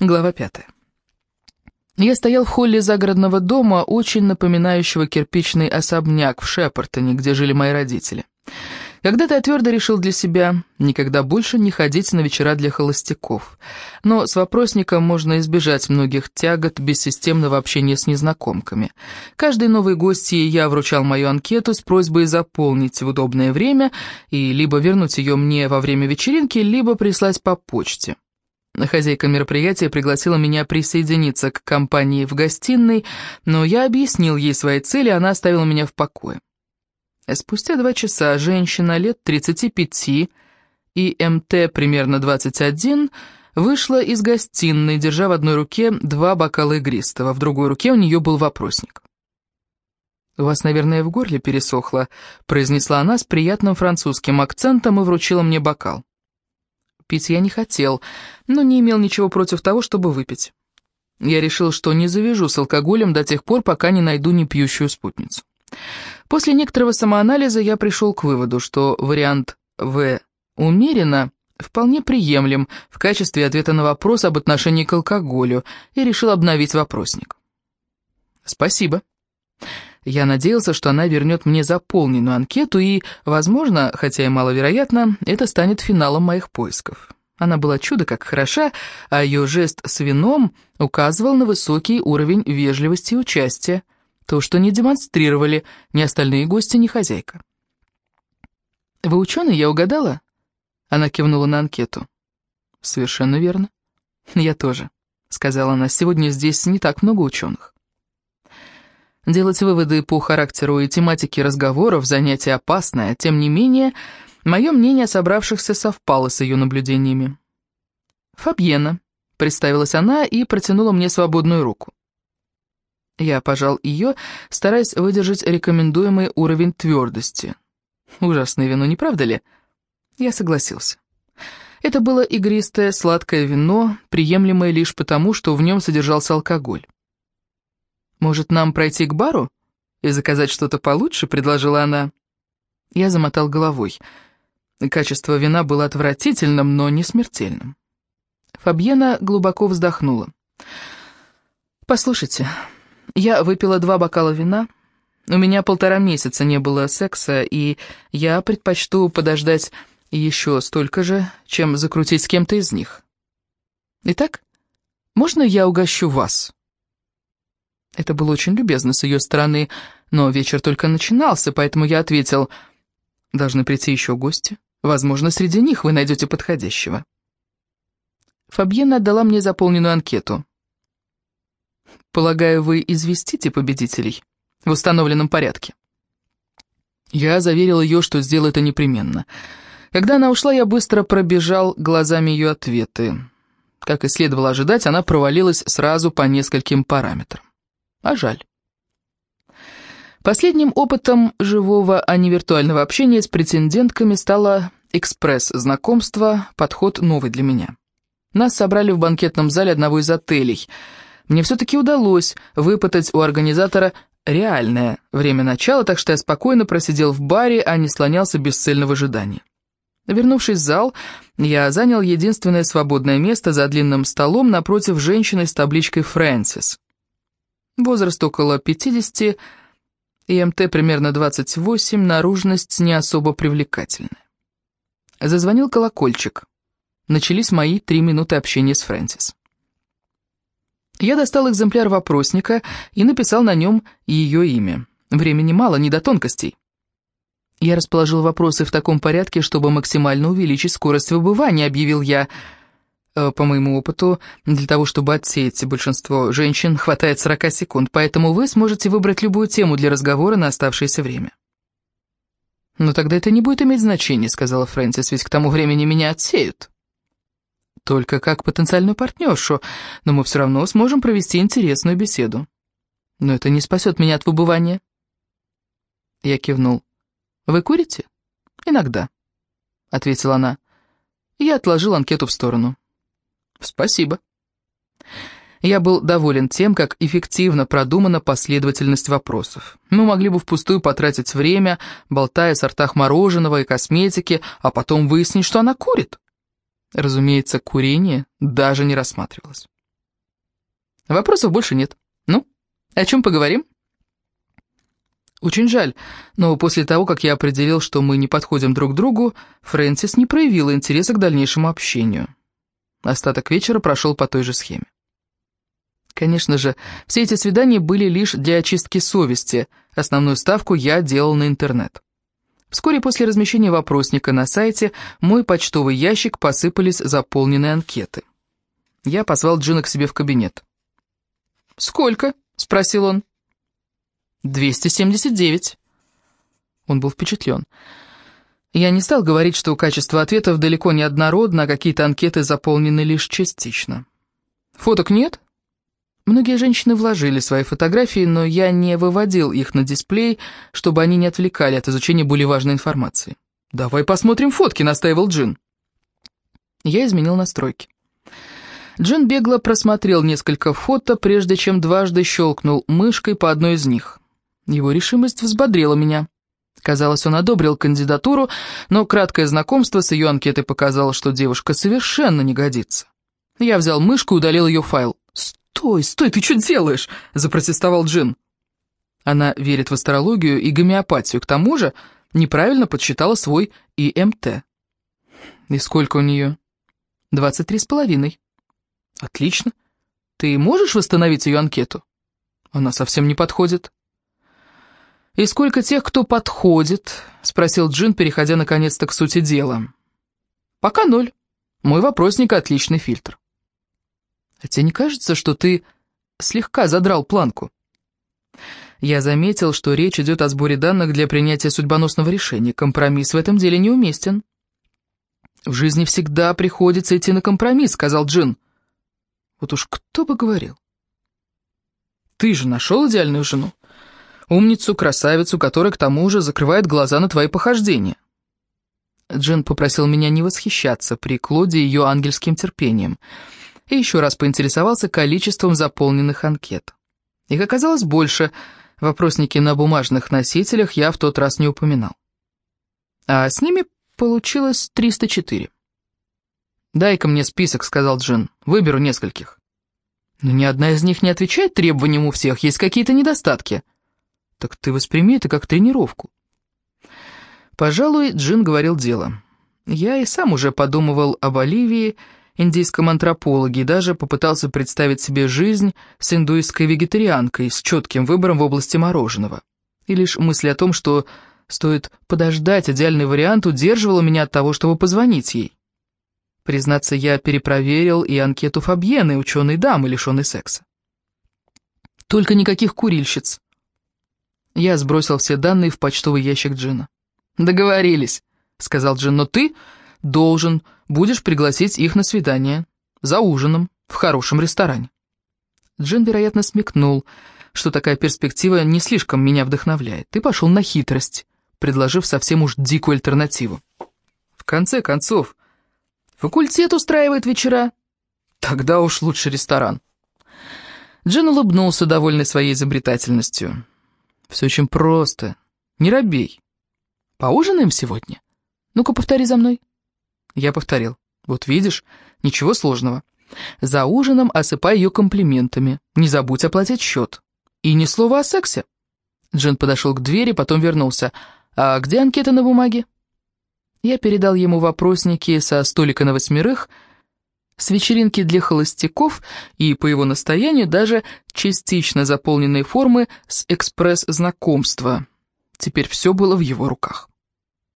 Глава пятая. Я стоял в холле загородного дома, очень напоминающего кирпичный особняк в Шепартоне, где жили мои родители. Когда-то я твердо решил для себя никогда больше не ходить на вечера для холостяков. Но с вопросником можно избежать многих тягот бессистемного общения с незнакомками. Каждой новой гостье я вручал мою анкету с просьбой заполнить в удобное время и либо вернуть ее мне во время вечеринки, либо прислать по почте. Хозяйка мероприятия пригласила меня присоединиться к компании в гостиной, но я объяснил ей свои цели, она оставила меня в покое. Спустя два часа женщина лет 35 и МТ примерно 21 вышла из гостиной, держа в одной руке два бокала игристого, в другой руке у нее был вопросник. «У вас, наверное, в горле пересохло», — произнесла она с приятным французским акцентом и вручила мне бокал. Пить я не хотел, но не имел ничего против того, чтобы выпить. Я решил, что не завяжу с алкоголем до тех пор, пока не найду непьющую спутницу. После некоторого самоанализа я пришел к выводу, что вариант «В» умеренно вполне приемлем в качестве ответа на вопрос об отношении к алкоголю и решил обновить вопросник. «Спасибо». Я надеялся, что она вернет мне заполненную анкету, и, возможно, хотя и маловероятно, это станет финалом моих поисков. Она была чудо как хороша, а ее жест с вином указывал на высокий уровень вежливости и участия, то, что не демонстрировали ни остальные гости, ни хозяйка. «Вы ученый, я угадала?» Она кивнула на анкету. «Совершенно верно. Я тоже», — сказала она. «Сегодня здесь не так много ученых». Делать выводы по характеру и тематике разговоров – занятие опасное, тем не менее, мое мнение собравшихся совпало с ее наблюдениями. «Фабьена», – представилась она и протянула мне свободную руку. Я пожал ее, стараясь выдержать рекомендуемый уровень твердости. Ужасное вино, не правда ли? Я согласился. Это было игристое, сладкое вино, приемлемое лишь потому, что в нем содержался алкоголь. «Может, нам пройти к бару и заказать что-то получше?» — предложила она. Я замотал головой. Качество вина было отвратительным, но не смертельным. Фабьена глубоко вздохнула. «Послушайте, я выпила два бокала вина. У меня полтора месяца не было секса, и я предпочту подождать еще столько же, чем закрутить с кем-то из них. Итак, можно я угощу вас?» Это было очень любезно с ее стороны, но вечер только начинался, поэтому я ответил, «Должны прийти еще гости. Возможно, среди них вы найдете подходящего». Фабьена отдала мне заполненную анкету. «Полагаю, вы известите победителей в установленном порядке?» Я заверил ее, что сделаю это непременно. Когда она ушла, я быстро пробежал глазами ее ответы. Как и следовало ожидать, она провалилась сразу по нескольким параметрам. А жаль. Последним опытом живого, а не виртуального общения с претендентками стало экспресс-знакомство, подход новый для меня. Нас собрали в банкетном зале одного из отелей. Мне все-таки удалось выпытать у организатора реальное время начала, так что я спокойно просидел в баре, а не слонялся бесцельно в ожидании. Вернувшись в зал, я занял единственное свободное место за длинным столом напротив женщины с табличкой «Фрэнсис». Возраст около 50, ИМТ примерно 28, наружность не особо привлекательная. Зазвонил колокольчик. Начались мои три минуты общения с Фрэнсис. Я достал экземпляр вопросника и написал на нем ее имя. Времени мало, не до тонкостей. Я расположил вопросы в таком порядке, чтобы максимально увеличить скорость выбывания, объявил я – по моему опыту, для того, чтобы отсеять большинство женщин, хватает 40 секунд, поэтому вы сможете выбрать любую тему для разговора на оставшееся время. «Но тогда это не будет иметь значения», — сказала Фрэнсис, «ведь к тому времени меня отсеют». «Только как потенциальную партнершу, но мы все равно сможем провести интересную беседу». «Но это не спасет меня от выбывания». Я кивнул. «Вы курите?» «Иногда», — ответила она. Я отложил анкету в сторону. «Спасибо». Я был доволен тем, как эффективно продумана последовательность вопросов. Мы могли бы впустую потратить время, болтая о сортах мороженого и косметики, а потом выяснить, что она курит. Разумеется, курение даже не рассматривалось. Вопросов больше нет. Ну, о чем поговорим? Очень жаль, но после того, как я определил, что мы не подходим друг другу, Фрэнсис не проявила интереса к дальнейшему общению. Остаток вечера прошел по той же схеме. Конечно же, все эти свидания были лишь для очистки совести, основную ставку я делал на интернет. Вскоре после размещения вопросника на сайте мой почтовый ящик посыпались заполненные анкеты. Я позвал Джина к себе в кабинет. «Сколько?» — спросил он. «279». Он был впечатлен. Я не стал говорить, что качество ответов далеко не однородно, а какие-то анкеты заполнены лишь частично. «Фоток нет?» Многие женщины вложили свои фотографии, но я не выводил их на дисплей, чтобы они не отвлекали от изучения более важной информации. «Давай посмотрим фотки», — настаивал Джин. Я изменил настройки. Джин бегло просмотрел несколько фото, прежде чем дважды щелкнул мышкой по одной из них. Его решимость взбодрила меня. Казалось, он одобрил кандидатуру, но краткое знакомство с ее анкетой показало, что девушка совершенно не годится. Я взял мышку и удалил ее файл. «Стой, стой, ты что делаешь?» — запротестовал Джин. Она верит в астрологию и гомеопатию, к тому же неправильно подсчитала свой ИМТ. «И сколько у нее?» «Двадцать три с половиной». «Отлично. Ты можешь восстановить ее анкету?» «Она совсем не подходит». «И сколько тех, кто подходит?» — спросил Джин, переходя наконец-то к сути дела. «Пока ноль. Мой вопросник — отличный фильтр». А тебе не кажется, что ты слегка задрал планку? Я заметил, что речь идет о сборе данных для принятия судьбоносного решения. Компромисс в этом деле неуместен. «В жизни всегда приходится идти на компромисс», — сказал Джин. «Вот уж кто бы говорил». «Ты же нашел идеальную жену? Умницу, красавицу, которая к тому же закрывает глаза на твои похождения». Джин попросил меня не восхищаться при Клоде ее ангельским терпением — и еще раз поинтересовался количеством заполненных анкет. Их оказалось больше, вопросники на бумажных носителях я в тот раз не упоминал. А с ними получилось 304. «Дай-ка мне список», — сказал Джин, — «выберу нескольких». «Но ни одна из них не отвечает требованиям у всех, есть какие-то недостатки». «Так ты восприми это как тренировку». Пожалуй, Джин говорил дело. Я и сам уже подумывал об Оливии, индийском антропологе и даже попытался представить себе жизнь с индуистской вегетарианкой с четким выбором в области мороженого. И лишь мысль о том, что стоит подождать идеальный вариант, удерживала меня от того, чтобы позвонить ей. Признаться, я перепроверил и анкету Фабьены, ученой дамы, лишенной секса. Только никаких курильщиц. Я сбросил все данные в почтовый ящик Джина. «Договорились», — сказал Джин, — «но ты должен будешь пригласить их на свидание. За ужином, в хорошем ресторане». Джин, вероятно, смекнул, что такая перспектива не слишком меня вдохновляет, и пошел на хитрость, предложив совсем уж дикую альтернативу. В конце концов, факультет устраивает вечера. Тогда уж лучше ресторан. Джин улыбнулся, довольный своей изобретательностью. «Все очень просто. Не робей. Поужинаем сегодня? Ну-ка, повтори за мной». Я повторил. «Вот видишь, ничего сложного. За ужином осыпай ее комплиментами. Не забудь оплатить счет. И ни слова о сексе». Джин подошел к двери, потом вернулся. «А где анкета на бумаге?» Я передал ему вопросники со столика на восьмерых, с вечеринки для холостяков и, по его настоянию, даже частично заполненные формы с экспресс-знакомства. Теперь все было в его руках.